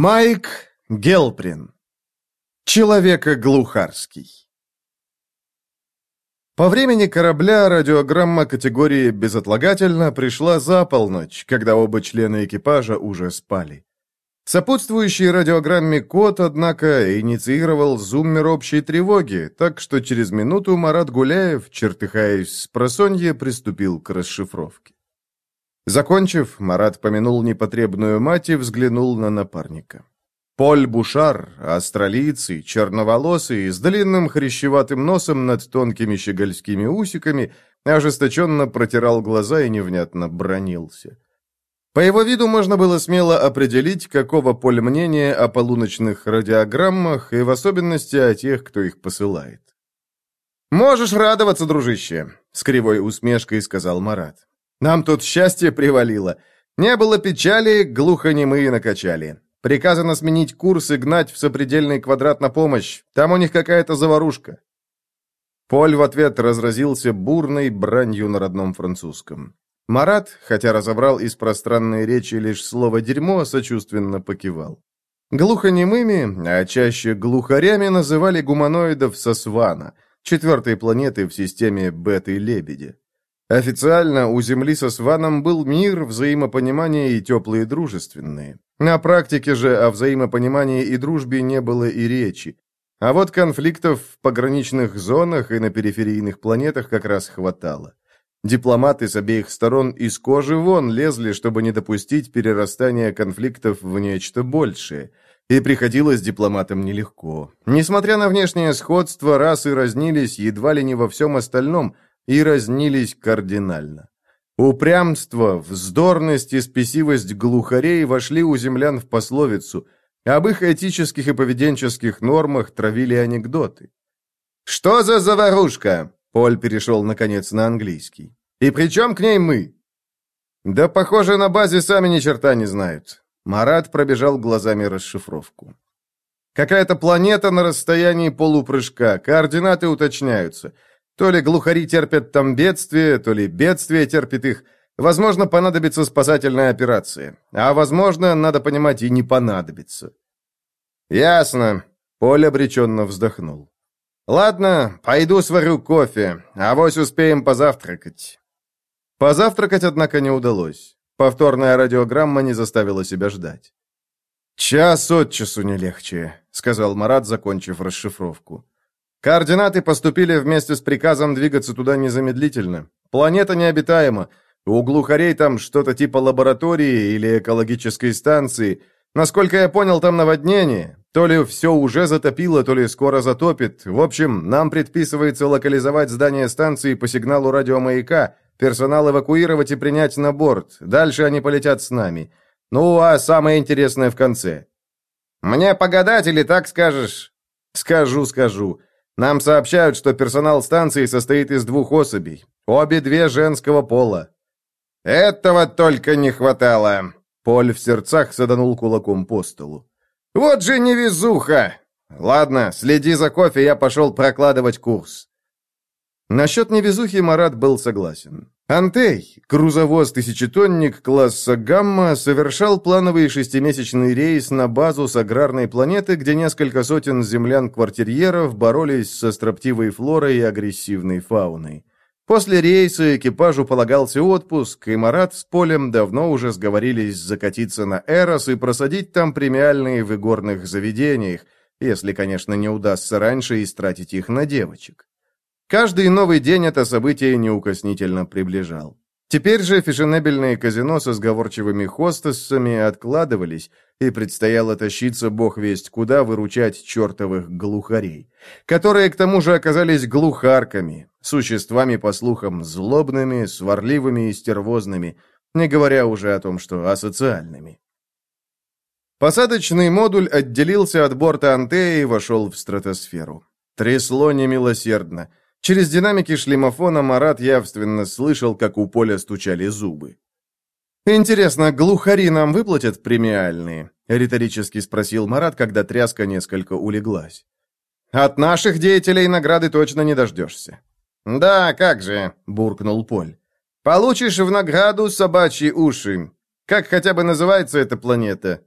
Майк Гелприн. Человека-глухарский. По времени корабля радиограмма категории «безотлагательно» пришла за полночь, когда оба члена экипажа уже спали. Сопутствующий радиограмме код, однако, инициировал зуммер общей тревоги, так что через минуту Марат Гуляев, чертыхаясь с просонья, приступил к расшифровке. Закончив, Марат помянул непотребную мать и взглянул на напарника. Поль Бушар, австралийцы, черноволосый, с длинным хрящеватым носом над тонкими щегольскими усиками, ожесточенно протирал глаза и невнятно бронился. По его виду можно было смело определить, какого Поль мнения о полуночных радиограммах и в особенности о тех, кто их посылает. «Можешь радоваться, дружище», — с кривой усмешкой сказал Марат. Нам тут счастье привалило. Не было печали, глухонемые накачали. Приказано сменить курс и гнать в сопредельный квадрат на помощь. Там у них какая-то заварушка». Поль в ответ разразился бурной бранью на родном французском. Марат, хотя разобрал из пространной речи лишь слово «дерьмо», сочувственно покивал. Глухонемыми, а чаще глухарями называли гуманоидов Сосвана, четвертой планеты в системе Беты-Лебеди. Официально у Земли со Сваном был мир, взаимопонимание и теплые дружественные. На практике же о взаимопонимании и дружбе не было и речи. А вот конфликтов в пограничных зонах и на периферийных планетах как раз хватало. Дипломаты с обеих сторон из кожи вон лезли, чтобы не допустить перерастания конфликтов в нечто большее. И приходилось дипломатам нелегко. Несмотря на внешнее сходство, расы разнились едва ли не во всем остальном – и разнились кардинально. Упрямство, вздорность и спесивость глухарей вошли у землян в пословицу, об их этических и поведенческих нормах травили анекдоты. «Что за заварушка?» Поль перешел, наконец, на английский. «И при чем к ней мы?» «Да, похоже, на базе сами ни черта не знают». Марат пробежал глазами расшифровку. «Какая-то планета на расстоянии полупрыжка, координаты уточняются. То ли глухари терпят там бедствие, то ли бедствие терпит их. Возможно, понадобится спасательная операция. А возможно, надо понимать, и не понадобится. Ясно. Поль обреченно вздохнул. Ладно, пойду сварю кофе, а вось успеем позавтракать. Позавтракать, однако, не удалось. Повторная радиограмма не заставила себя ждать. «Час от часу не легче», — сказал Марат, закончив расшифровку. Координаты поступили вместе с приказом двигаться туда незамедлительно. Планета необитаема. У глухарей там что-то типа лаборатории или экологической станции. Насколько я понял, там наводнение. То ли все уже затопило, то ли скоро затопит. В общем, нам предписывается локализовать здание станции по сигналу радиомаяка, персонал эвакуировать и принять на борт. Дальше они полетят с нами. Ну, а самое интересное в конце. «Мне погадать или так скажешь?» «Скажу, скажу. Нам сообщают, что персонал станции состоит из двух особей. Обе две женского пола. Этого только не хватало. Поль в сердцах саданул кулаком по столу. Вот же невезуха! Ладно, следи за кофе, я пошел прокладывать курс. Насчет невезухи Марат был согласен. Антей, грузовоз-тысячетонник класса «Гамма», совершал плановый шестимесячный рейс на базу с аграрной планеты, где несколько сотен землян-квартирьеров боролись со строптивой флорой и агрессивной фауной. После рейса экипажу полагался отпуск, и Марат с Полем давно уже сговорились закатиться на Эрос и просадить там премиальные в игорных заведениях, если, конечно, не удастся раньше истратить их на девочек. Каждый новый день это событие неукоснительно приближал. Теперь же фешенебельные казино со сговорчивыми хостессами откладывались, и предстояло тащиться бог весть куда выручать чертовых глухарей, которые к тому же оказались глухарками, существами, по слухам, злобными, сварливыми и стервозными, не говоря уже о том, что асоциальными. Посадочный модуль отделился от борта Антеи и вошел в стратосферу. Трясло немилосердно. Через динамики шлемофона Марат явственно слышал, как у Поля стучали зубы. «Интересно, глухари нам выплатят премиальные?» — риторически спросил Марат, когда тряска несколько улеглась. «От наших деятелей награды точно не дождешься». «Да, как же», — буркнул Поль. «Получишь в награду собачьи уши. Как хотя бы называется эта планета?»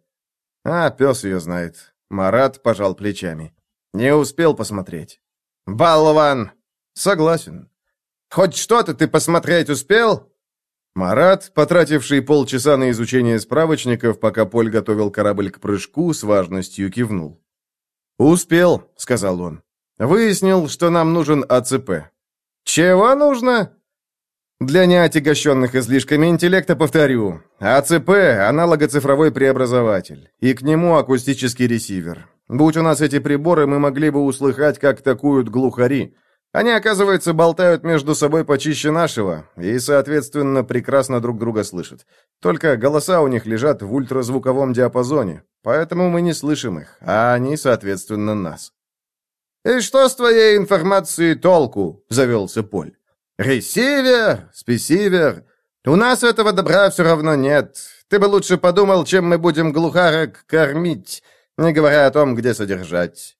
А, пес ее знает. Марат пожал плечами. Не успел посмотреть. «Балован!» «Согласен. Хоть что-то ты посмотреть успел?» Марат, потративший полчаса на изучение справочников, пока Поль готовил корабль к прыжку, с важностью кивнул. «Успел», — сказал он. «Выяснил, что нам нужен АЦП». «Чего нужно?» Для неотягощенных излишками интеллекта повторю. АЦП – аналогоцифровой преобразователь, и к нему акустический ресивер. Будь у нас эти приборы, мы могли бы услыхать, как такуют глухари. Они, оказывается, болтают между собой почище нашего, и, соответственно, прекрасно друг друга слышат. Только голоса у них лежат в ультразвуковом диапазоне, поэтому мы не слышим их, а они, соответственно, нас. «И что с твоей информацией толку?» – завелся Поль. Ресивер, спесивер. У нас этого добра все равно нет. Ты бы лучше подумал, чем мы будем глухарок кормить, не говоря о том, где содержать.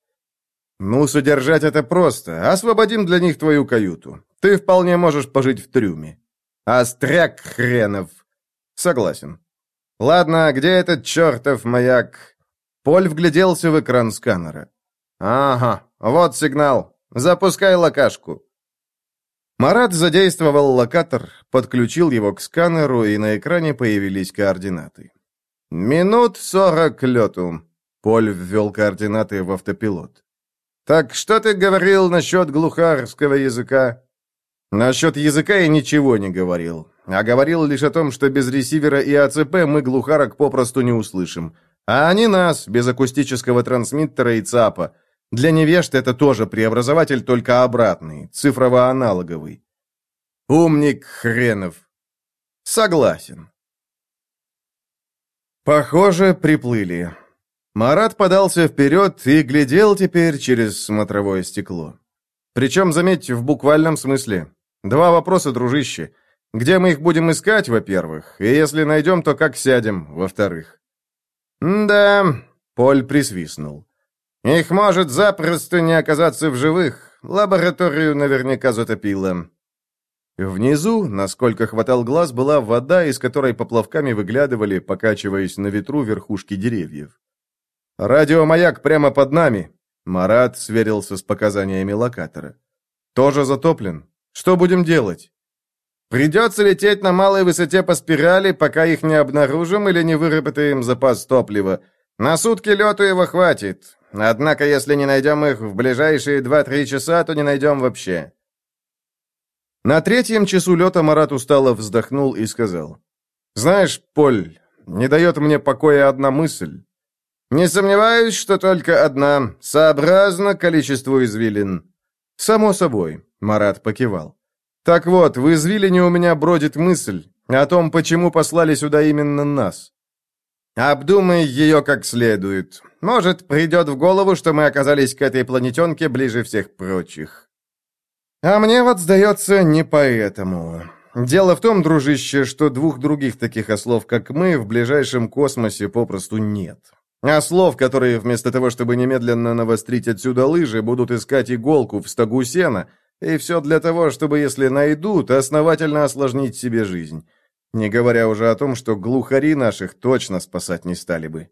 Ну, содержать это просто. Освободим для них твою каюту. Ты вполне можешь пожить в трюме. Остряк хренов. Согласен. Ладно, где этот чертов маяк? Поль вгляделся в экран сканера. Ага, вот сигнал. Запускай локашку. Марат задействовал локатор, подключил его к сканеру, и на экране появились координаты. «Минут сорок лету», — Поль ввел координаты в автопилот. «Так что ты говорил насчет глухарского языка?» «Насчет языка я ничего не говорил, а говорил лишь о том, что без ресивера и АЦП мы глухарок попросту не услышим, а они нас, без акустического трансмиттера и ЦАПа, для невежд это тоже преобразователь, только обратный, цифрово-аналоговый. Умник хренов. Согласен. Похоже, приплыли. Марат подался вперед и глядел теперь через смотровое стекло. Причем, заметьте, в буквальном смысле. Два вопроса, дружище. Где мы их будем искать, во-первых, и если найдем, то как сядем, во-вторых. «Да...» — Поль присвистнул. Их может запросто не оказаться в живых. Лабораторию наверняка затопило. Внизу, насколько хватал глаз, была вода, из которой поплавками выглядывали, покачиваясь на ветру верхушки деревьев. «Радиомаяк прямо под нами!» Марат сверился с показаниями локатора. «Тоже затоплен. Что будем делать?» «Придется лететь на малой высоте по спирали, пока их не обнаружим или не выработаем запас топлива. На сутки лету его хватит. Однако, если не найдем их в ближайшие два-три часа, то не найдем вообще». На третьем часу лета Марат устало вздохнул и сказал. «Знаешь, Поль, не дает мне покоя одна мысль. Не сомневаюсь, что только одна, сообразно количеству извилин». «Само собой», — Марат покивал. «Так вот, в извилине у меня бродит мысль о том, почему послали сюда именно нас. Обдумай ее как следует. Может, придет в голову, что мы оказались к этой планетенке ближе всех прочих. А мне вот сдается не поэтому. Дело в том, дружище, что двух других таких ослов, как мы, в ближайшем космосе попросту нет. Ослов, которые вместо того, чтобы немедленно навострить отсюда лыжи, будут искать иголку в стогу сена, и все для того, чтобы, если найдут, основательно осложнить себе жизнь. Не говоря уже о том, что глухари наших точно спасать не стали бы.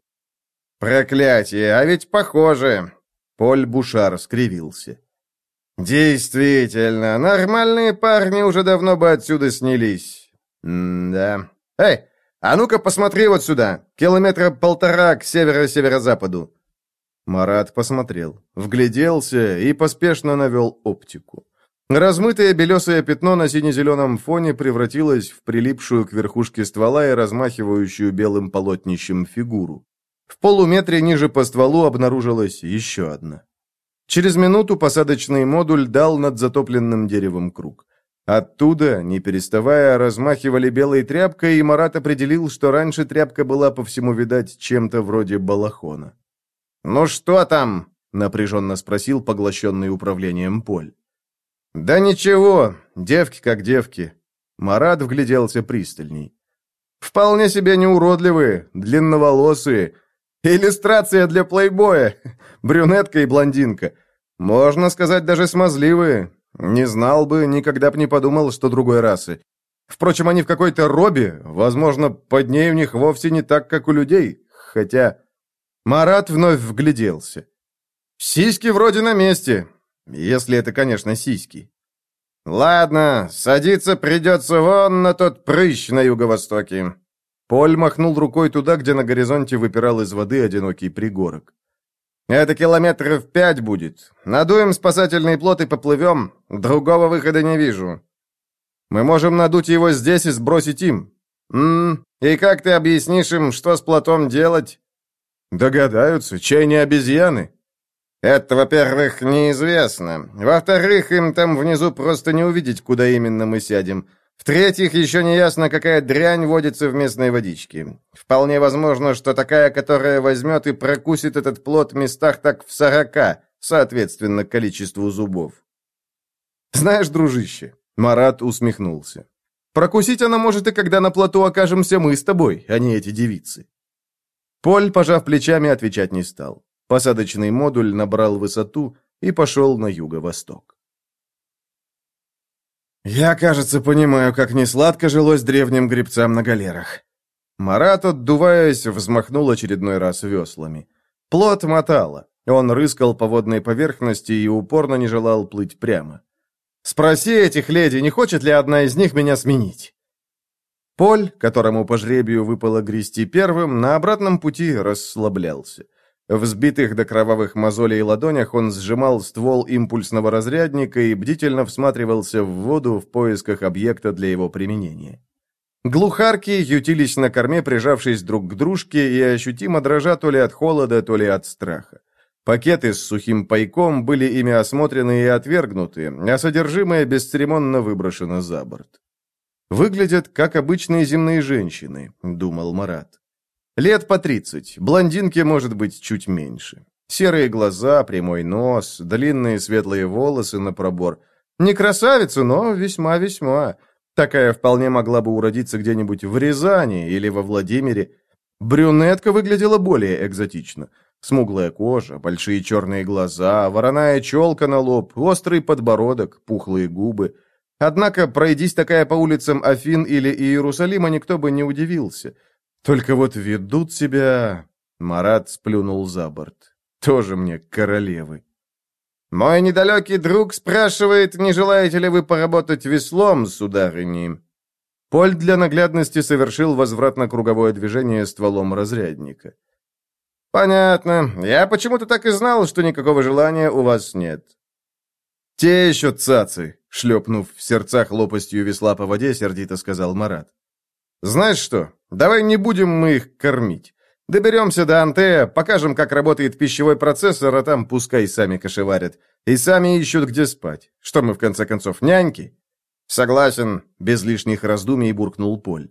«Проклятие, а ведь похоже!» Поль Бушар скривился. «Действительно, нормальные парни уже давно бы отсюда снялись. М-да. Эй, а ну-ка посмотри вот сюда, километра полтора к северо-северо-западу». Марат посмотрел, вгляделся и поспешно навел оптику. Размытое белесое пятно на сине-зеленом фоне превратилось в прилипшую к верхушке ствола и размахивающую белым полотнищем фигуру. В полуметре ниже по стволу обнаружилась еще одна. Через минуту посадочный модуль дал над затопленным деревом круг. Оттуда, не переставая, размахивали белой тряпкой, и Марат определил, что раньше тряпка была, по всему видать, чем-то вроде балахона. «Ну что там?» — напряженно спросил поглощенный управлением Поль. «Да ничего, девки как девки». Марат вгляделся пристальней. «Вполне себе неуродливые, длинноволосые. Иллюстрация для плейбоя. Брюнетка и блондинка. Можно сказать, даже смазливые. Не знал бы, никогда б не подумал, что другой расы. Впрочем, они в какой-то робе. Возможно, под ней у них вовсе не так, как у людей. Хотя... Марат вновь вгляделся. «Сиськи вроде на месте, если это, конечно, сиськи». «Ладно, садиться придется вон на тот прыщ на юго-востоке». Поль махнул рукой туда, где на горизонте выпирал из воды одинокий пригорок. «Это километров пять будет. Надуем спасательный плот и поплывем. Другого выхода не вижу. Мы можем надуть его здесь и сбросить им. Ммм, и как ты объяснишь им, что с плотом делать?» «Догадаются, чай не обезьяны». «Это, во-первых, неизвестно. Во-вторых, им там внизу просто не увидеть, куда именно мы сядем. В-третьих, еще не ясно, какая дрянь водится в местной водичке. Вполне возможно, что такая, которая возьмет и прокусит этот плод в местах так в сорока, соответственно, количеству зубов. Знаешь, дружище, Марат усмехнулся. Прокусить она может и когда на плоту окажемся мы с тобой, а не эти девицы. Поль, пожав плечами, отвечать не стал. Посадочный модуль набрал высоту и пошел на юго-восток. «Я, кажется, понимаю, как несладко жилось древним гребцам на галерах». Марат, отдуваясь, взмахнул очередной раз веслами. Плот мотало. Он рыскал по водной поверхности и упорно не желал плыть прямо. «Спроси этих леди, не хочет ли одна из них меня сменить?» Поль, которому по жребию выпало грести первым, на обратном пути расслаблялся. В сбитых до кровавых мозолей ладонях он сжимал ствол импульсного разрядника и бдительно всматривался в воду в поисках объекта для его применения. Глухарки ютились на корме, прижавшись друг к дружке и ощутимо дрожа то ли от холода, то ли от страха. Пакеты с сухим пайком были ими осмотрены и отвергнуты, а содержимое бесцеремонно выброшено за борт. «Выглядят, как обычные земные женщины», — думал Марат. Лет по тридцать, блондинке может быть чуть меньше. Серые глаза, прямой нос, длинные светлые волосы на пробор. Не красавица, но весьма-весьма. Такая вполне могла бы уродиться где-нибудь в Рязани или во Владимире. Брюнетка выглядела более экзотично. Смуглая кожа, большие черные глаза, вороная челка на лоб, острый подбородок, пухлые губы. Однако, пройдись такая по улицам Афин или Иерусалима, никто бы не удивился – только вот ведут себя...» Марат сплюнул за борт. «Тоже мне королевы». «Мой недалекий друг спрашивает, не желаете ли вы поработать веслом, сударыни?» Поль для наглядности совершил возвратно-круговое движение стволом разрядника. «Понятно. Я почему-то так и знал, что никакого желания у вас нет». «Те еще цацы!» — шлепнув в сердцах лопастью весла по воде, сердито сказал Марат. «Знаешь что, давай не будем мы их кормить. Доберемся до Антея, покажем, как работает пищевой процессор, а там пускай сами кошеварят. И сами ищут, где спать. Что мы, в конце концов, няньки?» «Согласен», — без лишних раздумий буркнул Поль.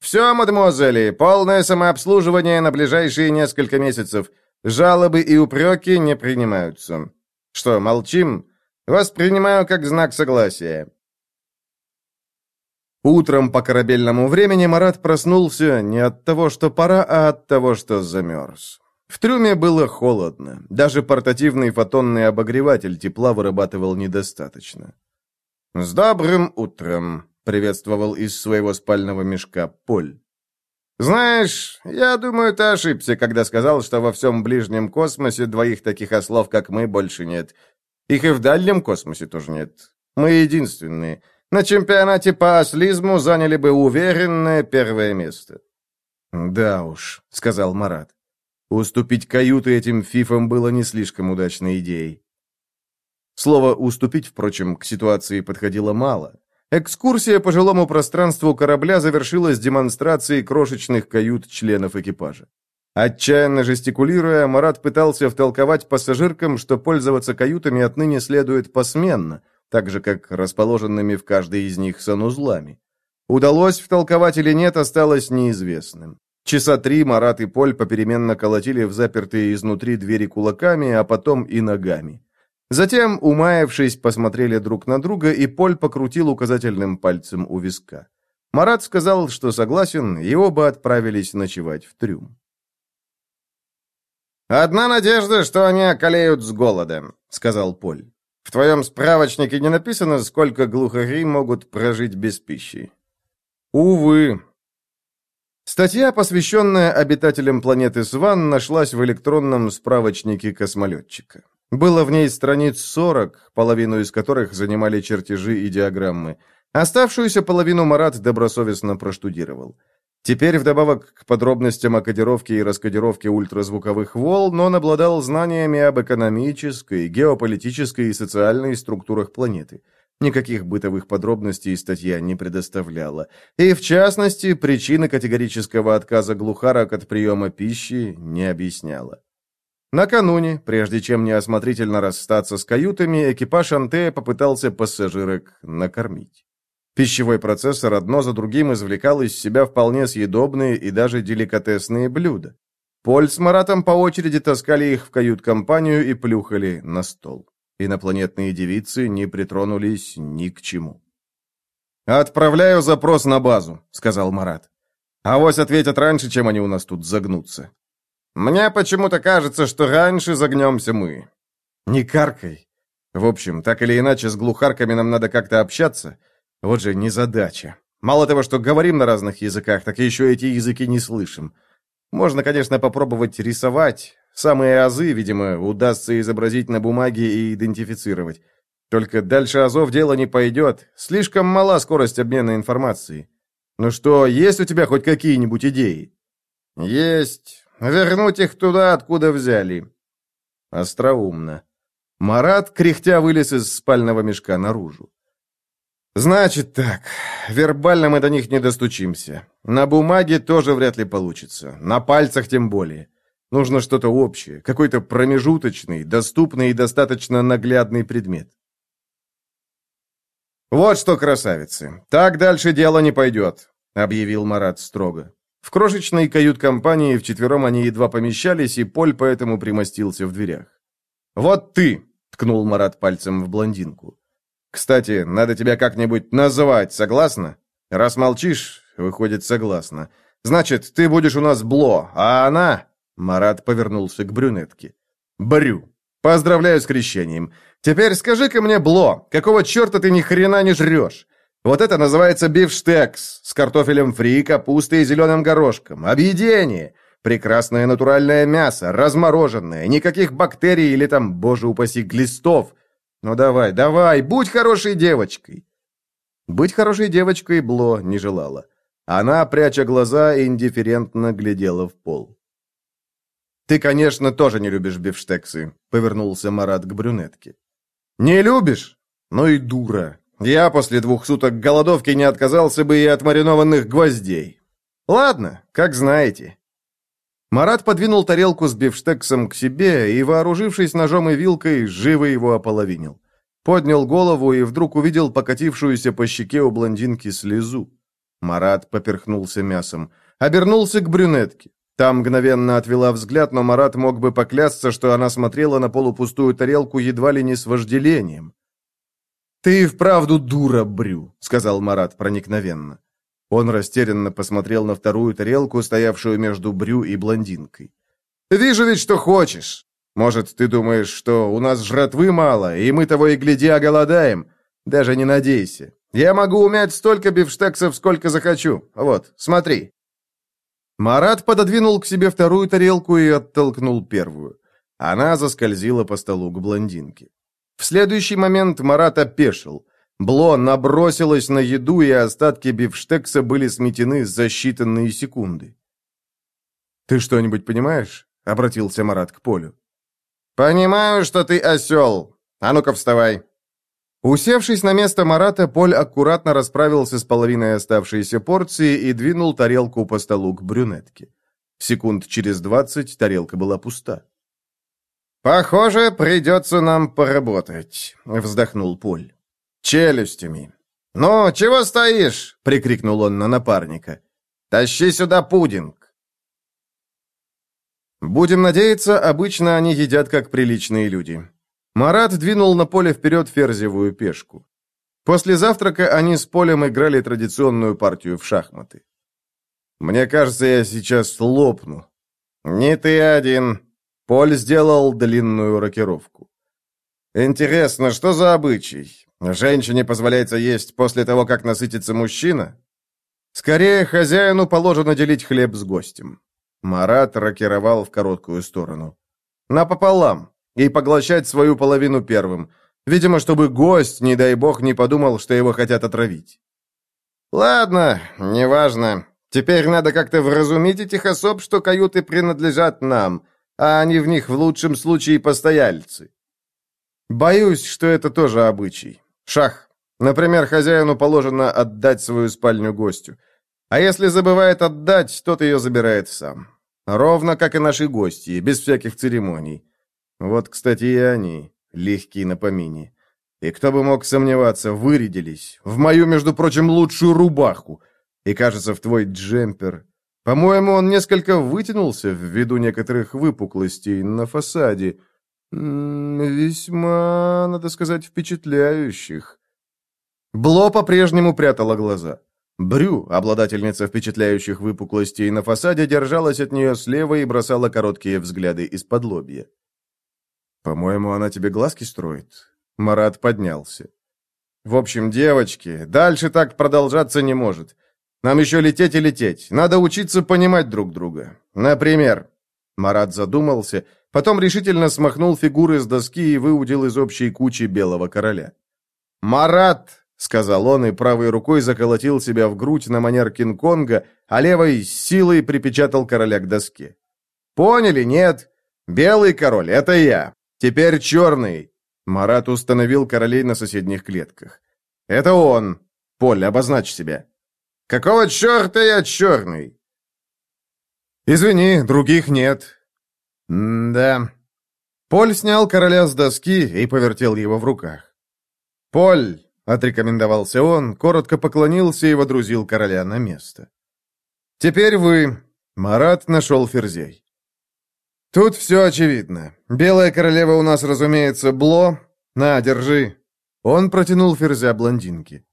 «Все, мадемуазели, полное самообслуживание на ближайшие несколько месяцев. Жалобы и упреки не принимаются. Что, молчим? Воспринимаю как знак согласия. Утром по корабельному времени Марат проснулся не от того, что пора, а от того, что замерз. В трюме было холодно. Даже портативный фотонный обогреватель тепла вырабатывал недостаточно. «С добрым утром!» — приветствовал из своего спального мешка Поль. «Знаешь, я думаю, ты ошибся, когда сказал, что во всем ближнем космосе двоих таких ослов, как мы, больше нет. Их и в дальнем космосе тоже нет. Мы единственные. На чемпионате по ослизму заняли бы уверенное первое место. «Да уж», — сказал Марат. Уступить каюты этим фифам было не слишком удачной идеей. Слово «уступить», впрочем, к ситуации подходило мало. Экскурсия по жилому пространству корабля завершилась демонстрацией крошечных кают членов экипажа. Отчаянно жестикулируя, Марат пытался втолковать пассажиркам, что пользоваться каютами отныне следует посменно, так же, как расположенными в каждой из них санузлами. Удалось втолковать или нет, осталось неизвестным. Часа три Марат и Поль попеременно колотили в запертые изнутри двери кулаками, а потом и ногами. Затем, умаявшись, посмотрели друг на друга, и Поль покрутил указательным пальцем у виска. Марат сказал, что согласен, и оба отправились ночевать в трюм. «Одна надежда, что они околеют с голода», — сказал Поль. В твоем справочнике не написано, сколько глухари могут прожить без пищи?» «Увы». Статья, посвященная обитателям планеты Сван, нашлась в электронном справочнике космолетчика. Было в ней страниц 40, половину из которых занимали чертежи и диаграммы. Оставшуюся половину Марат добросовестно проштудировал. Теперь, вдобавок к подробностям о кодировке и раскодировке ультразвуковых волн, он обладал знаниями об экономической, геополитической и социальной структурах планеты. Никаких бытовых подробностей статья не предоставляла. И, в частности, причины категорического отказа глухарок от приема пищи не объясняла. Накануне, прежде чем неосмотрительно расстаться с каютами, экипаж Антея попытался пассажирок накормить. Пищевой процессор одно за другим извлекал из себя вполне съедобные и даже деликатесные блюда. Поль с Маратом по очереди таскали их в кают-компанию и плюхали на стол. Инопланетные девицы не притронулись ни к чему. «Отправляю запрос на базу», — сказал Марат. «Авось ответят раньше, чем они у нас тут загнутся». Мне почему-то кажется, что раньше загнемся мы. Не каркай. В общем, так или иначе, с глухарками нам надо как-то общаться. Вот же незадача. Мало того, что говорим на разных языках, так еще эти языки не слышим. Можно, конечно, попробовать рисовать. Самые азы, видимо, удастся изобразить на бумаге и идентифицировать. Только дальше азов дело не пойдет. Слишком мала скорость обмена информацией. Ну что, есть у тебя хоть какие-нибудь идеи? Есть. Вернуть их туда, откуда взяли. Остроумно. Марат, кряхтя, вылез из спального мешка наружу. «Значит так, вербально мы до них не достучимся. На бумаге тоже вряд ли получится, на пальцах тем более. Нужно что-то общее, какой-то промежуточный, доступный и достаточно наглядный предмет». «Вот что, красавицы, так дальше дело не пойдет», — объявил Марат строго. В крошечной кают-компании вчетвером они едва помещались, и Поль поэтому примостился в дверях. «Вот ты!» — ткнул Марат пальцем в блондинку. «Кстати, надо тебя как-нибудь называть, согласна? Раз молчишь, выходит, согласна. Значит, ты будешь у нас Бло, а она...» Марат повернулся к брюнетке. «Брю. Поздравляю с крещением. Теперь скажи-ка мне, Бло, какого черта ты ни хрена не жрешь? Вот это называется бифштекс с картофелем фри, капустой и зеленым горошком. Объедение. Прекрасное натуральное мясо, размороженное, никаких бактерий или там, боже упаси, глистов. Ну давай, давай, будь хорошей девочкой. Быть хорошей девочкой Бло не желала. Она, пряча глаза, индифферентно глядела в пол. «Ты, конечно, тоже не любишь бифштексы», — повернулся Марат к брюнетке. «Не любишь? Ну и дура. Я после двух суток голодовки не отказался бы и от маринованных гвоздей. Ладно, как знаете. Марат подвинул тарелку с бифштексом к себе и, вооружившись ножом и вилкой, живо его ополовинил. Поднял голову и вдруг увидел покатившуюся по щеке у блондинки слезу. Марат поперхнулся мясом. Обернулся к брюнетке. Там мгновенно отвела взгляд, но Марат мог бы поклясться, что она смотрела на полупустую тарелку едва ли не с вожделением. «Ты вправду дура, Брю», — сказал Марат проникновенно. Он растерянно посмотрел на вторую тарелку, стоявшую между Брю и блондинкой. «Вижу ведь, что хочешь. Может, ты думаешь, что у нас жратвы мало, и мы того и гляди оголодаем? Даже не надейся. Я могу умять столько бифштексов, сколько захочу. Вот, смотри». Марат пододвинул к себе вторую тарелку и оттолкнул первую. Она заскользила по столу к блондинке. В следующий момент Марат опешил. Бло набросилась на еду, и остатки бифштекса были сметены за считанные секунды. «Ты что-нибудь понимаешь?» — обратился Марат к Полю. «Понимаю, что ты осел. А ну-ка, вставай!» Усевшись на место Марата, Поль аккуратно расправился с половиной оставшейся порции и двинул тарелку по столу к брюнетке. Секунд через двадцать тарелка была пуста. «Похоже, придется нам поработать», — вздохнул Поль. «Челюстями». «Ну, чего стоишь?» — прикрикнул он на напарника. «Тащи сюда пудинг». Будем надеяться, обычно они едят как приличные люди. Марат двинул на поле вперед ферзевую пешку. После завтрака они с Полем играли традиционную партию в шахматы. «Мне кажется, я сейчас лопну». «Не ты один», Поль сделал длинную рокировку. «Интересно, что за обычай? Женщине позволяется есть после того, как насытится мужчина?» Скорее, хозяину положено делить хлеб с гостем. Марат рокировал в короткую сторону. Напополам. И поглощать свою половину первым. Видимо, чтобы гость, не дай бог, не подумал, что его хотят отравить. «Ладно, неважно. Теперь надо как-то вразумить этих особ, что каюты принадлежат нам, а они в них в лучшем случае постояльцы. Боюсь, что это тоже обычай. Шах. Например, хозяину положено отдать свою спальню гостю. А если забывает отдать, тот ее забирает сам. Ровно как и наши гости, без всяких церемоний. Вот, кстати, и они, легкие на помине. И кто бы мог сомневаться, вырядились. В мою, между прочим, лучшую рубаху. И, кажется, в твой джемпер. По-моему, он несколько вытянулся ввиду некоторых выпуклостей на фасаде. Весьма, надо сказать, впечатляющих. Бло по-прежнему прятала глаза. Брю, обладательница впечатляющих выпуклостей на фасаде, держалась от нее слева и бросала короткие взгляды из-под лобья. «По-моему, она тебе глазки строит». Марат поднялся. «В общем, девочки, дальше так продолжаться не может. Нам еще лететь и лететь. Надо учиться понимать друг друга. Например...» Марат задумался, потом решительно смахнул фигуры с доски и выудил из общей кучи белого короля. «Марат!» — сказал он и правой рукой заколотил себя в грудь на манер Кинг-Конга, а левой силой припечатал короля к доске. «Поняли, нет? Белый король — это я. Теперь черный». Марат установил королей на соседних клетках. «Это он. Поль, обозначь себя». «Какого черта я черный?» «Извини, других нет». «Да». Поль снял короля с доски и повертел его в руках. «Поль, Отрекомендовался он, коротко поклонился и водрузил короля на место. «Теперь вы...» Марат нашел ферзей. «Тут все очевидно. Белая королева у нас, разумеется, Бло. На, держи». Он протянул ферзя блондинке.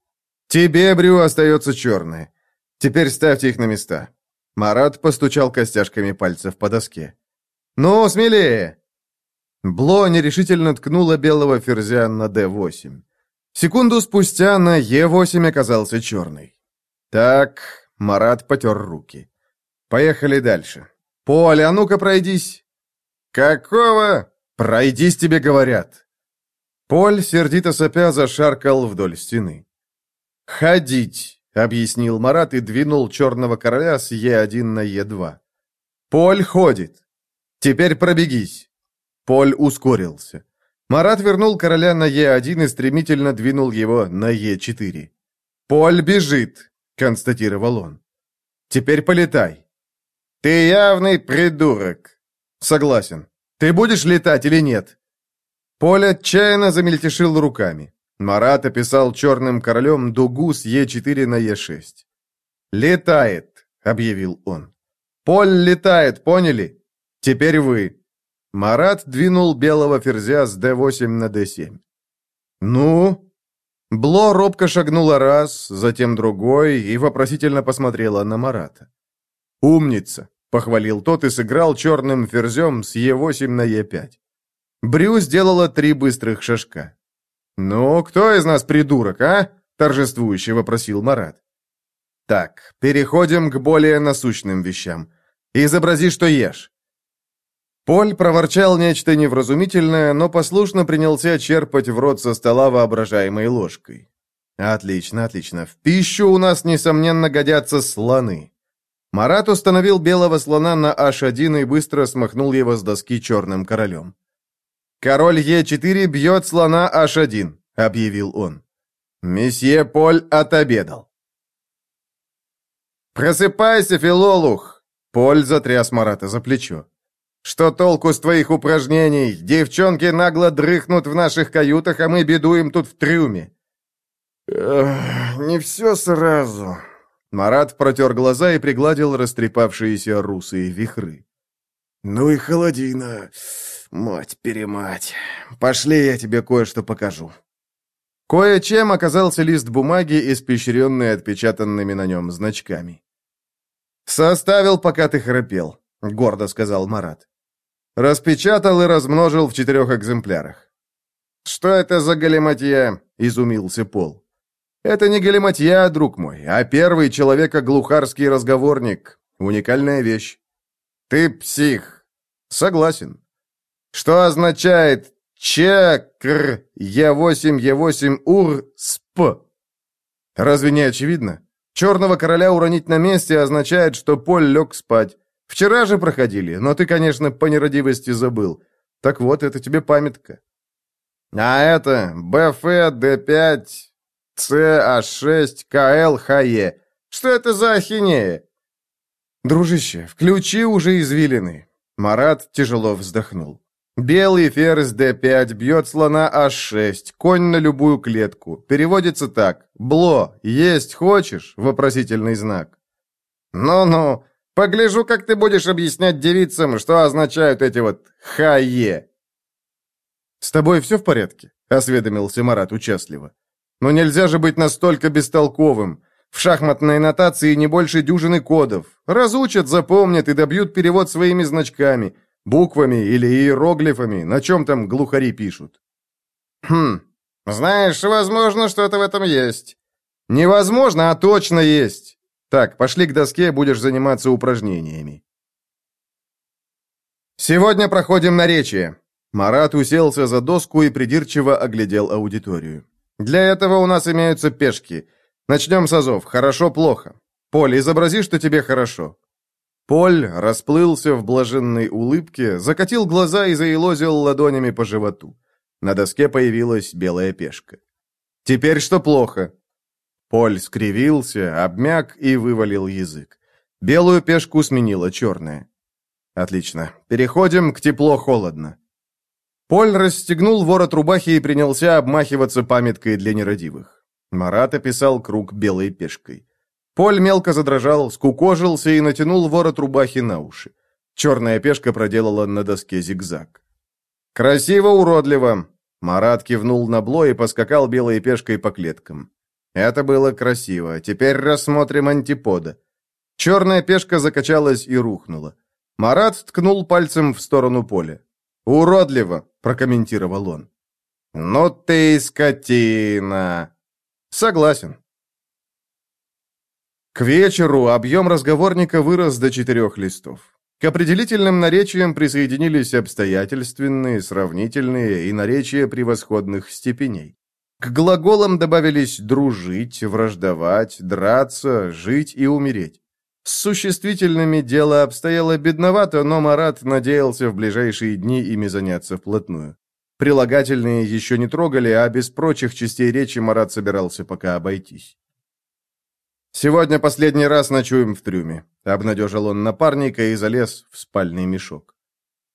«Тебе, Брю, остается черная. Теперь ставьте их на места». Марат постучал костяшками пальцев по доске. «Ну, смелее!» Бло нерешительно ткнула белого ферзя на d8. Секунду спустя на Е8 оказался черный. Так, Марат потер руки. Поехали дальше. Поля, а ну-ка пройдись. Какого? Пройдись, тебе говорят. Поль, сердито сопя, зашаркал вдоль стены. «Ходить», — объяснил Марат и двинул черного короля с Е1 на Е2. «Поль ходит. Теперь пробегись». Поль ускорился. Марат вернул короля на Е1 и стремительно двинул его на Е4. «Поль бежит», — констатировал он. «Теперь полетай». «Ты явный придурок». «Согласен. Ты будешь летать или нет?» Поль отчаянно замельтешил руками. Марат описал черным королем дугу с Е4 на Е6. «Летает», — объявил он. «Поль летает, поняли? Теперь вы». Марат двинул белого ферзя с d8 на d7. «Ну?» Бло робко шагнула раз, затем другой и вопросительно посмотрела на Марата. «Умница!» — похвалил тот и сыграл черным ферзем с Е8 на Е5. Брю сделала три быстрых шажка. «Ну, кто из нас придурок, а?» — торжествующе вопросил Марат. «Так, переходим к более насущным вещам. Изобрази, что ешь». Поль проворчал нечто невразумительное, но послушно принялся черпать в рот со стола воображаемой ложкой. «Отлично, отлично. В пищу у нас, несомненно, годятся слоны». Марат установил белого слона на H1 и быстро смахнул его с доски черным королем. «Король Е4 бьет слона H1», — объявил он. Месье Поль отобедал. «Просыпайся, Филолух!» Поль затряс Марата за плечо. Что толку с твоих упражнений? Девчонки нагло дрыхнут в наших каютах, а мы бедуем тут в трюме». «Не все сразу». Марат протер глаза и пригладил растрепавшиеся русые вихры. «Ну и холодина, мать-перемать. Пошли, я тебе кое-что покажу». Кое-чем оказался лист бумаги, испещренный отпечатанными на нем значками. «Составил, пока ты храпел», — гордо сказал Марат. Распечатал и размножил в четырех экземплярах. «Что это за галиматья?» — изумился Пол. Это не галиматья, друг мой, а первый человека-глухарский разговорник. Уникальная вещь. Ты псих. Согласен. Что означает ЧКР Е8 Е8 УР СП? Разве не очевидно? Черного короля уронить на месте означает, что Поль лег спать. Вчера же проходили, но ты, конечно, по нерадивости забыл. Так вот, это тебе памятка. А это БФ Д5 ЦА6 КЛ ХЕ. Что это за ахинея? Дружище, включи уже извилины. Марат тяжело вздохнул. Белый ферзь d5 бьет слона h6, конь на любую клетку. Переводится так. Бло, есть хочешь? Вопросительный знак. Ну-ну, погляжу, как ты будешь объяснять девицам, что означают эти вот хае. С тобой все в порядке? Осведомился Марат участливо. Но нельзя же быть настолько бестолковым. В шахматной нотации не больше дюжины кодов. Разучат, запомнят и добьют перевод своими значками. Буквами или иероглифами, на чем там глухари пишут. Хм, знаешь, возможно, что-то в этом есть. Невозможно, а точно есть. Так, пошли к доске, будешь заниматься упражнениями. Сегодня проходим наречие. Марат уселся за доску и придирчиво оглядел аудиторию. Для этого у нас имеются пешки. Начнем с азов. Хорошо-плохо. Поль, изобрази, что тебе хорошо. Поль расплылся в блаженной улыбке, закатил глаза и заелозил ладонями по животу. На доске появилась белая пешка. «Теперь что плохо?» Поль скривился, обмяк и вывалил язык. Белую пешку сменила черная. «Отлично. Переходим к тепло-холодно». Поль расстегнул ворот рубахи и принялся обмахиваться памяткой для нерадивых. Марат описал круг белой пешкой. Поль мелко задрожал, скукожился и натянул ворот рубахи на уши. Черная пешка проделала на доске зигзаг. «Красиво, уродливо!» Марат кивнул на Бло и поскакал белой пешкой по клеткам. Это было красиво. Теперь рассмотрим антипода. Черная пешка закачалась и рухнула. Марат ткнул пальцем в сторону поля. «Уродливо!» — прокомментировал он. «Ну ты скотина!» «Согласен. К вечеру объем разговорника вырос до четырех листов. К определительным наречиям присоединились обстоятельственные, сравнительные и наречия превосходных степеней. К глаголам добавились «дружить», «враждовать», «драться», «жить» и «умереть». С существительными дело обстояло бедновато, но Марат надеялся в ближайшие дни ими заняться вплотную. Прилагательные еще не трогали, а без прочих частей речи Марат собирался пока обойтись. «Сегодня последний раз ночуем в трюме», — обнадежил он напарника и залез в спальный мешок.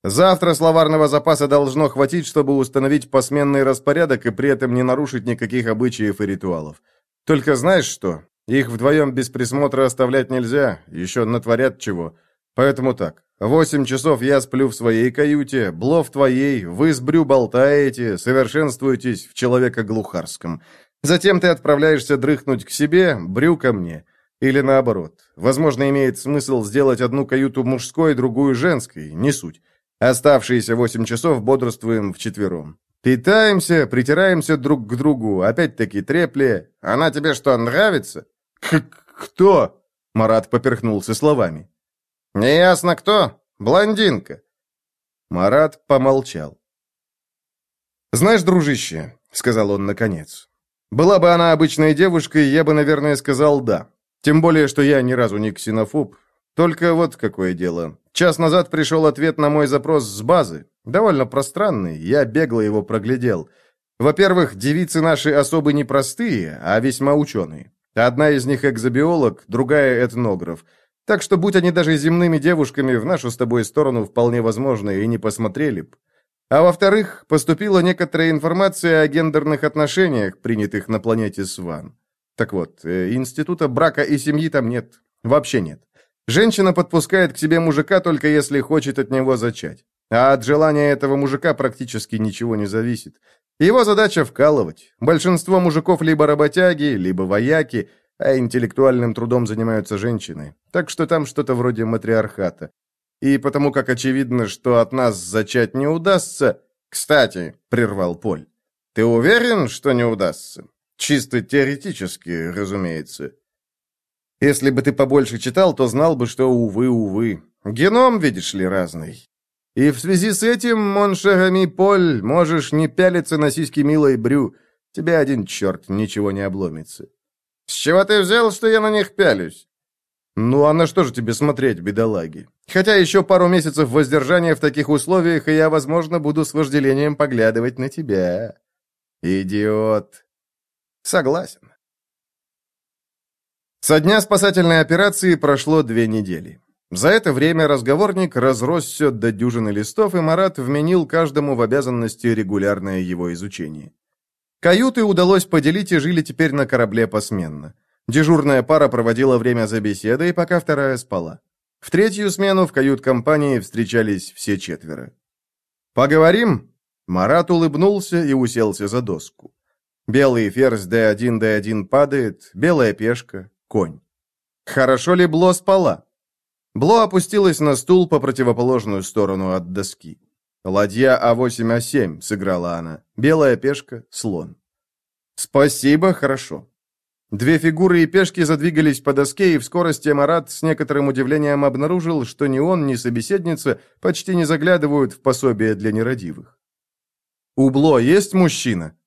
«Завтра словарного запаса должно хватить, чтобы установить посменный распорядок и при этом не нарушить никаких обычаев и ритуалов. Только знаешь что? Их вдвоем без присмотра оставлять нельзя, еще натворят чего. Поэтому так, восемь часов я сплю в своей каюте, Бло в твоей, вы с Брю болтаете, совершенствуетесь в человека глухарском. Затем ты отправляешься дрыхнуть к себе, брю ко мне. Или наоборот. Возможно, имеет смысл сделать одну каюту мужской, другую женской, не суть. Оставшиеся восемь часов бодрствуем вчетвером. Питаемся, притираемся друг к другу, опять-таки трепли. Она тебе что, нравится? К кто? Марат поперхнулся словами. Неясно кто. Блондинка. Марат помолчал. «Знаешь, дружище», — сказал он наконец, была бы она обычной девушкой, я бы, наверное, сказал «да». Тем более, что я ни разу не ксенофоб. Только вот какое дело. Час назад пришел ответ на мой запрос с базы. Довольно пространный, я бегло его проглядел. Во-первых, девицы наши особы не простые, а весьма ученые. Одна из них экзобиолог, другая этнограф. Так что, будь они даже земными девушками, в нашу с тобой сторону вполне возможно и не посмотрели б. А во-вторых, поступила некоторая информация о гендерных отношениях, принятых на планете Сван. Так вот, э, института брака и семьи там нет. Вообще нет. Женщина подпускает к себе мужика только если хочет от него зачать. А от желания этого мужика практически ничего не зависит. Его задача вкалывать. Большинство мужиков либо работяги, либо вояки, а интеллектуальным трудом занимаются женщины. Так что там что-то вроде матриархата. И потому как очевидно, что от нас зачать не удастся... Кстати, прервал Поль, ты уверен, что не удастся? Чисто теоретически, разумеется. Если бы ты побольше читал, то знал бы, что, увы, увы. Геном, видишь ли, разный. И в связи с этим, Моншерами Поль, можешь не пялиться на сиськи милой Брю. Тебе один черт ничего не обломится. С чего ты взял, что я на них пялюсь? Ну, а на что же тебе смотреть, бедолаги? Хотя еще пару месяцев воздержания в таких условиях, и я, возможно, буду с вожделением поглядывать на тебя. Идиот. Согласен. Со дня спасательной операции прошло две недели. За это время разговорник разросся до дюжины листов, и Марат вменил каждому в обязанности регулярное его изучение. Каюты удалось поделить и жили теперь на корабле посменно. Дежурная пара проводила время за беседой, пока вторая спала. В третью смену в кают-компании встречались все четверо. «Поговорим?» Марат улыбнулся и уселся за доску. Белый ферзь D1, D1 падает, белая пешка, конь. Хорошо ли Бло спала? Бло опустилась на стул по противоположную сторону от доски. «Ладья А8-А7», — сыграла она. «Белая пешка, слон». «Спасибо, хорошо». Две фигуры и пешки задвигались по доске, и в скорости Марат с некоторым удивлением обнаружил, что ни он, ни собеседница почти не заглядывают в пособие для нерадивых. «У Бло есть мужчина?»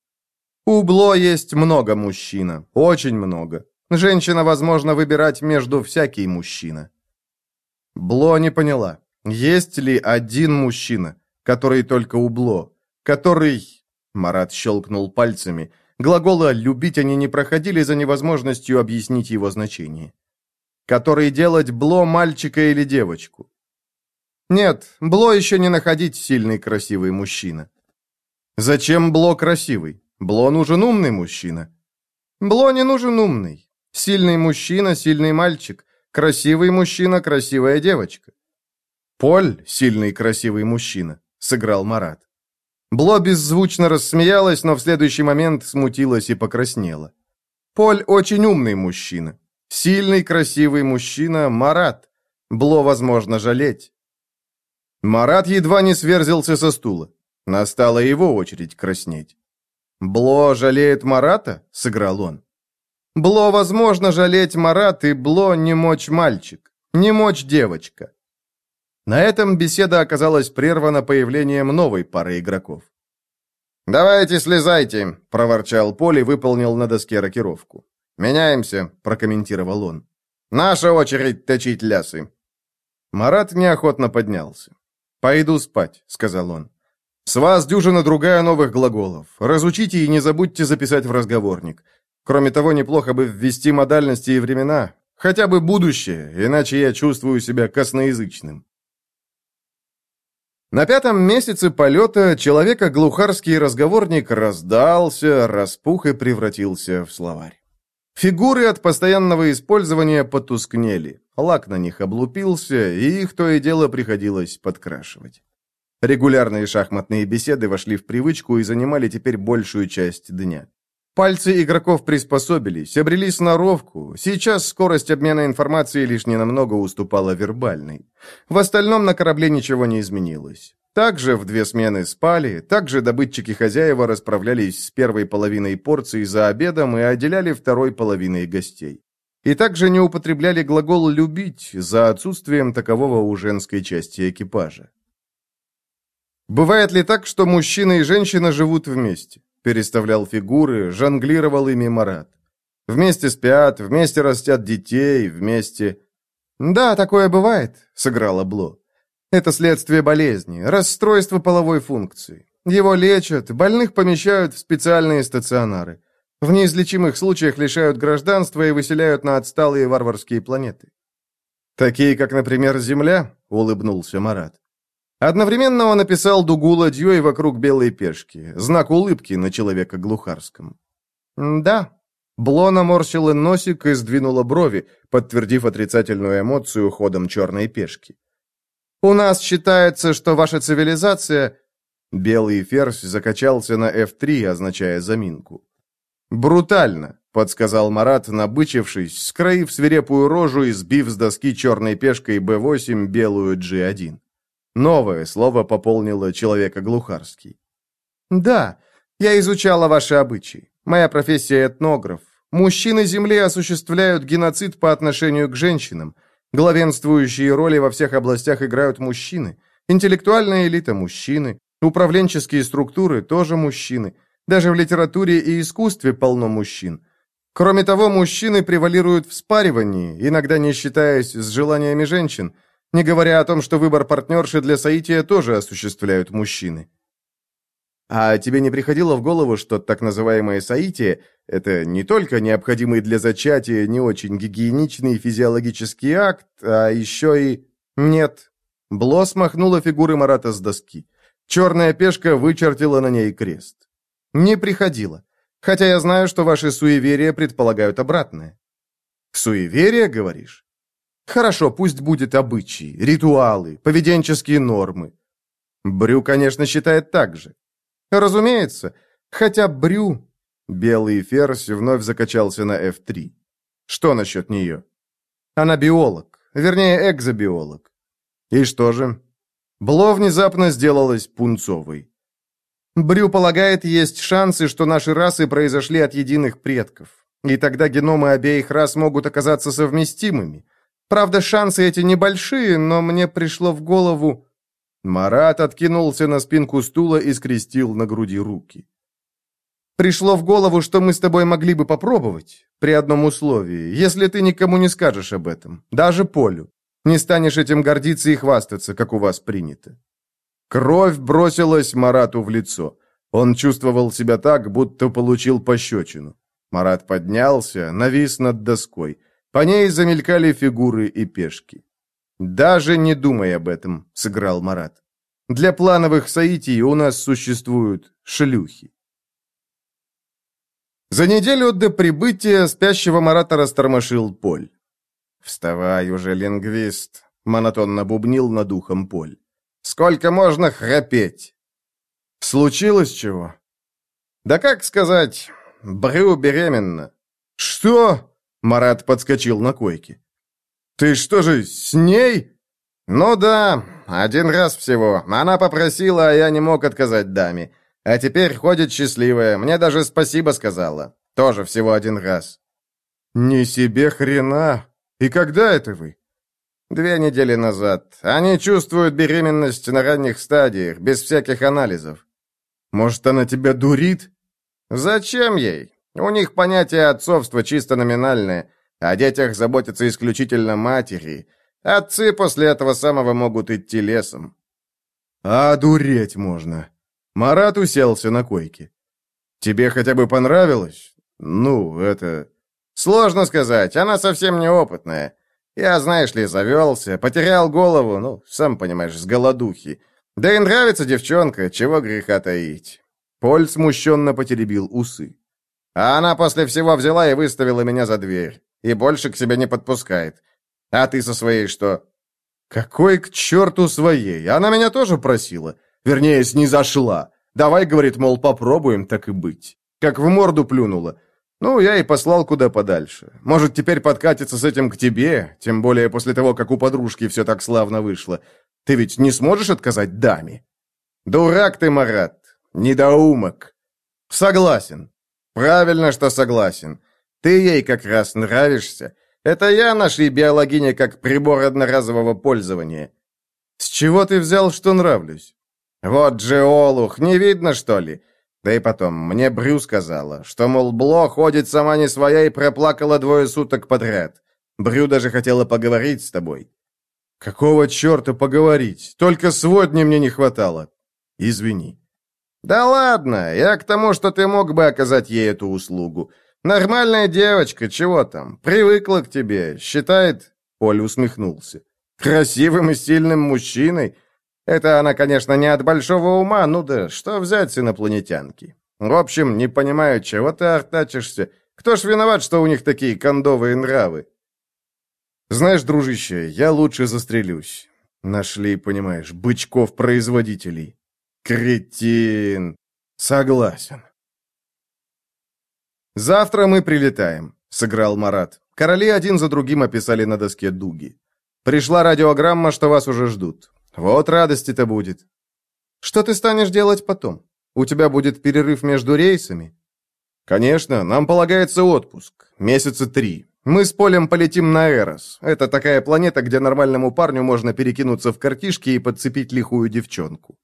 «У Бло есть много мужчина, очень много. Женщина, возможно, выбирать между всякий мужчина». Бло не поняла, есть ли один мужчина, который только у Бло, который... Марат щелкнул пальцами – Глагола «любить» они не проходили за невозможностью объяснить его значение. Который делать Бло мальчика или девочку? Нет, Бло еще не находить сильный красивый мужчина. Зачем Бло красивый? Бло нужен умный мужчина. Бло не нужен умный. Сильный мужчина, сильный мальчик. Красивый мужчина, красивая девочка. Поль, сильный красивый мужчина, сыграл Марат. Бло беззвучно рассмеялась, но в следующий момент смутилась и покраснела. Поль очень умный мужчина. Сильный, красивый мужчина Марат. Бло, возможно, жалеть. Марат едва не сверзился со стула. Настала его очередь краснеть. «Бло жалеет Марата?» — сыграл он. «Бло, возможно, жалеть Марат, и Бло не мочь мальчик, не мочь девочка. На этом беседа оказалась прервана появлением новой пары игроков. «Давайте слезайте», — проворчал Поль и выполнил на доске рокировку. «Меняемся», — прокомментировал он. «Наша очередь точить лясы». Марат неохотно поднялся. «Пойду спать», — сказал он. «С вас дюжина другая новых глаголов. Разучите и не забудьте записать в разговорник. Кроме того, неплохо бы ввести модальности и времена. Хотя бы будущее, иначе я чувствую себя косноязычным». На пятом месяце полета человека-глухарский разговорник раздался, распух и превратился в словарь. Фигуры от постоянного использования потускнели, лак на них облупился, и их то и дело приходилось подкрашивать. Регулярные шахматные беседы вошли в привычку и занимали теперь большую часть дня. Пальцы игроков приспособились, обрели сноровку. Сейчас скорость обмена информацией лишь ненамного уступала вербальной. В остальном на корабле ничего не изменилось. Также в две смены спали, также добытчики-хозяева расправлялись с первой половиной порции за обедом и отделяли второй половиной гостей. И также не употребляли глагол «любить» за отсутствием такового у женской части экипажа. Бывает ли так, что мужчина и женщина живут вместе? Переставлял фигуры, жонглировал ими Марат. Вместе спят, вместе растят детей, вместе... «Да, такое бывает», — сыграла Бло. «Это следствие болезни, расстройства половой функции. Его лечат, больных помещают в специальные стационары. В неизлечимых случаях лишают гражданства и выселяют на отсталые варварские планеты». «Такие, как, например, Земля?» — улыбнулся Марат. Одновременно он описал дугу ладьей вокруг белой пешки, знак улыбки на человека глухарском. «Да». Бло наморщила носик и сдвинула брови, подтвердив отрицательную эмоцию ходом черной пешки. «У нас считается, что ваша цивилизация...» Белый ферзь закачался на F3, означая заминку. «Брутально», — подсказал Марат, набычившись, скроив свирепую рожу и сбив с доски черной пешкой B8 белую G1. Новое слово пополнило человека глухарский. «Да, я изучала ваши обычаи. Моя профессия этнограф. Мужчины Земли осуществляют геноцид по отношению к женщинам. Главенствующие роли во всех областях играют мужчины. Интеллектуальная элита – мужчины. Управленческие структуры – тоже мужчины. Даже в литературе и искусстве полно мужчин. Кроме того, мужчины превалируют в спаривании, иногда не считаясь с желаниями женщин, не говоря о том, что выбор партнерши для соития тоже осуществляют мужчины. А тебе не приходило в голову, что так называемое соитие – это не только необходимый для зачатия не очень гигиеничный физиологический акт, а еще и… Нет. Бло смахнула фигуры Марата с доски. Черная пешка вычертила на ней крест. Не приходило. Хотя я знаю, что ваши суеверия предполагают обратное. Суеверия, говоришь? Хорошо, пусть будет обычаи, ритуалы, поведенческие нормы. Брю, конечно, считает так же. Разумеется, хотя Брю... Белый ферзь вновь закачался на F3. Что насчет нее? Она биолог, вернее, экзобиолог. И что же? Бло внезапно сделалась пунцовой. Брю полагает, есть шансы, что наши расы произошли от единых предков. И тогда геномы обеих рас могут оказаться совместимыми. Правда, шансы эти небольшие, но мне пришло в голову... Марат откинулся на спинку стула и скрестил на груди руки. «Пришло в голову, что мы с тобой могли бы попробовать, при одном условии, если ты никому не скажешь об этом, даже Полю. Не станешь этим гордиться и хвастаться, как у вас принято». Кровь бросилась Марату в лицо. Он чувствовал себя так, будто получил пощечину. Марат поднялся, навис над доской. По ней замелькали фигуры и пешки. «Даже не думай об этом», — сыграл Марат. «Для плановых соитий у нас существуют шлюхи». За неделю до прибытия спящего Марата растормошил Поль. «Вставай уже, лингвист», — монотонно бубнил над ухом Поль. «Сколько можно храпеть?» «Случилось чего?» «Да как сказать, Брю беременна». «Что?» — Марат подскочил на койке. «Ты что же, с ней?» «Ну да, один раз всего. Она попросила, а я не мог отказать даме. А теперь ходит счастливая. Мне даже спасибо сказала. Тоже всего один раз». «Не себе хрена. И когда это вы?» «Две недели назад. Они чувствуют беременность на ранних стадиях, без всяких анализов». «Может, она тебя дурит?» «Зачем ей? У них понятие отцовства чисто номинальное. О детях заботятся исключительно матери. Отцы после этого самого могут идти лесом. А дуреть можно. Марат уселся на койке. Тебе хотя бы понравилось? Ну, это... Сложно сказать, она совсем неопытная. Я, знаешь ли, завелся, потерял голову, ну, сам понимаешь, с голодухи. Да и нравится девчонка, чего греха таить. Поль смущенно потеребил усы. А она после всего взяла и выставила меня за дверь и больше к себе не подпускает. А ты со своей что?» «Какой к черту своей? Она меня тоже просила. Вернее, снизошла. Давай, говорит, мол, попробуем, так и быть. Как в морду плюнула. Ну, я и послал куда подальше. Может, теперь подкатиться с этим к тебе, тем более после того, как у подружки все так славно вышло. Ты ведь не сможешь отказать даме?» «Дурак ты, Марат. Недоумок». «Согласен. Правильно, что согласен. Ты ей как раз нравишься. Это я нашей биологине как прибор одноразового пользования. С чего ты взял, что нравлюсь? Вот же олух, не видно, что ли? Да и потом, мне Брю сказала, что, мол, Бло ходит сама не своя и проплакала двое суток подряд. Брю даже хотела поговорить с тобой. Какого черта поговорить? Только сегодня мне не хватало. Извини. Да ладно, я к тому, что ты мог бы оказать ей эту услугу. «Нормальная девочка, чего там? Привыкла к тебе, считает...» Поль усмехнулся. «Красивым и сильным мужчиной? Это она, конечно, не от большого ума, ну да что взять с инопланетянки? В общем, не понимаю, чего ты артачишься. Кто ж виноват, что у них такие кондовые нравы?» «Знаешь, дружище, я лучше застрелюсь. Нашли, понимаешь, бычков-производителей. Кретин. Согласен». «Завтра мы прилетаем», — сыграл Марат. Короли один за другим описали на доске дуги. «Пришла радиограмма, что вас уже ждут. Вот радости-то будет». «Что ты станешь делать потом? У тебя будет перерыв между рейсами?» «Конечно, нам полагается отпуск. Месяца три. Мы с Полем полетим на Эрос. Это такая планета, где нормальному парню можно перекинуться в картишки и подцепить лихую девчонку».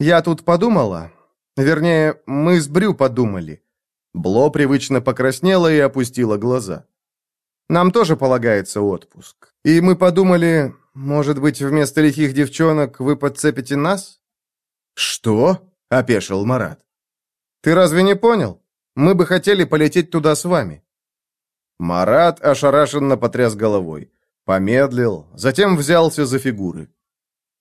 «Я тут подумала. Вернее, мы с Брю подумали». Бло привычно покраснела и опустила глаза. «Нам тоже полагается отпуск. И мы подумали, может быть, вместо лихих девчонок вы подцепите нас?» «Что?» — опешил Марат. «Ты разве не понял? Мы бы хотели полететь туда с вами». Марат ошарашенно потряс головой. Помедлил, затем взялся за фигуры.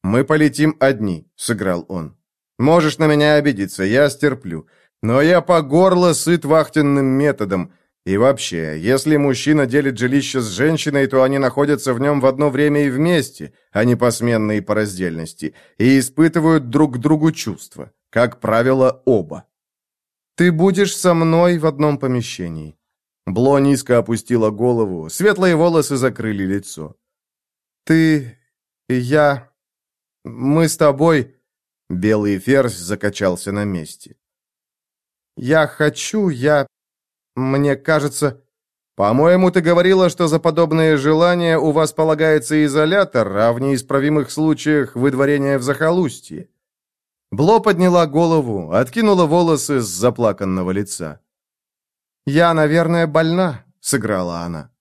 «Мы полетим одни», — сыграл он. «Можешь на меня обидеться, я стерплю. Но я по горло сыт вахтенным методом. И вообще, если мужчина делит жилище с женщиной, то они находятся в нем в одно время и вместе, а не посменно и по раздельности, и испытывают друг к другу чувства. Как правило, оба. «Ты будешь со мной в одном помещении». Бло низко опустила голову, светлые волосы закрыли лицо. «Ты... я... мы с тобой...» Белый ферзь закачался на месте. «Я хочу, я... мне кажется...» «По-моему, ты говорила, что за подобные желания у вас полагается изолятор, а в неисправимых случаях выдворение в захолустье». Бло подняла голову, откинула волосы с заплаканного лица. «Я, наверное, больна», — сыграла она.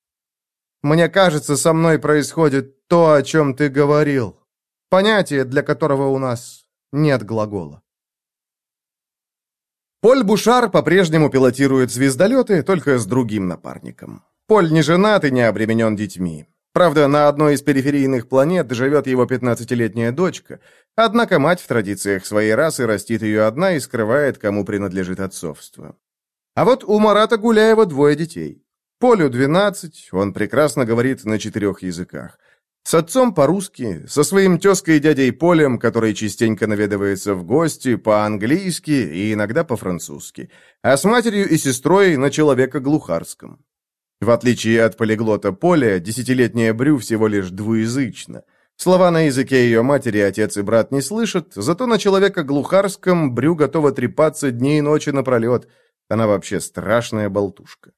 «Мне кажется, со мной происходит то, о чем ты говорил. Понятие, для которого у нас нет глагола». Поль Бушар по-прежнему пилотирует звездолеты, только с другим напарником. Поль не женат и не обременен детьми. Правда, на одной из периферийных планет живет его 15-летняя дочка, однако мать в традициях своей расы растит ее одна и скрывает, кому принадлежит отцовство. А вот у Марата Гуляева двое детей. Полю 12, он прекрасно говорит на четырех языках. С отцом по-русски, со своим тезкой дядей Полем, который частенько наведывается в гости, по-английски и иногда по-французски, а с матерью и сестрой на человека глухарском. В отличие от полиглота Поля, десятилетняя Брю всего лишь двуязычна. Слова на языке ее матери отец и брат не слышат, зато на человека глухарском Брю готова трепаться дни и ночи напролет. Она вообще страшная болтушка.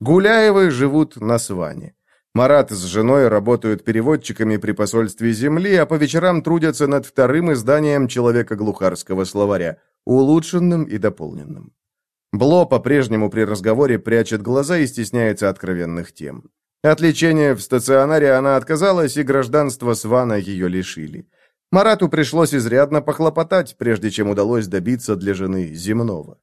Гуляевы живут на Сване. Марат с женой работают переводчиками при посольстве Земли, а по вечерам трудятся над вторым изданием человека глухарского словаря, улучшенным и дополненным. Бло по-прежнему при разговоре прячет глаза и стесняется откровенных тем. От лечения в стационаре она отказалась, и гражданство Свана ее лишили. Марату пришлось изрядно похлопотать, прежде чем удалось добиться для жены земного.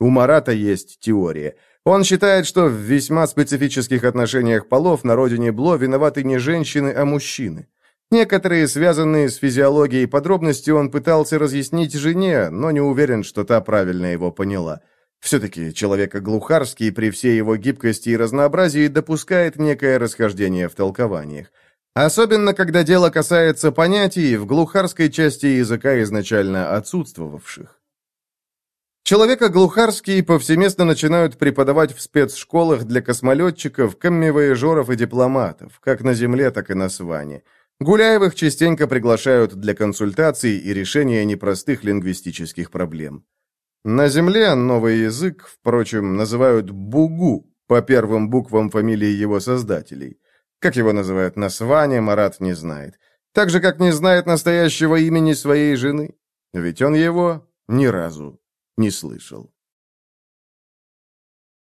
У Марата есть теория. Он считает, что в весьма специфических отношениях полов на родине Бло виноваты не женщины, а мужчины. Некоторые связанные с физиологией подробности он пытался разъяснить жене, но не уверен, что та правильно его поняла. Все-таки человека глухарский при всей его гибкости и разнообразии допускает некое расхождение в толкованиях. Особенно, когда дело касается понятий в глухарской части языка изначально отсутствовавших. Человека глухарский повсеместно начинают преподавать в спецшколах для космолетчиков, каммивояжеров и дипломатов, как на Земле, так и на Сване. Гуляевых частенько приглашают для консультаций и решения непростых лингвистических проблем. На Земле новый язык, впрочем, называют «бугу» по первым буквам фамилии его создателей. Как его называют на Сване, Марат не знает. Так же, как не знает настоящего имени своей жены. Ведь он его ни разу не слышал.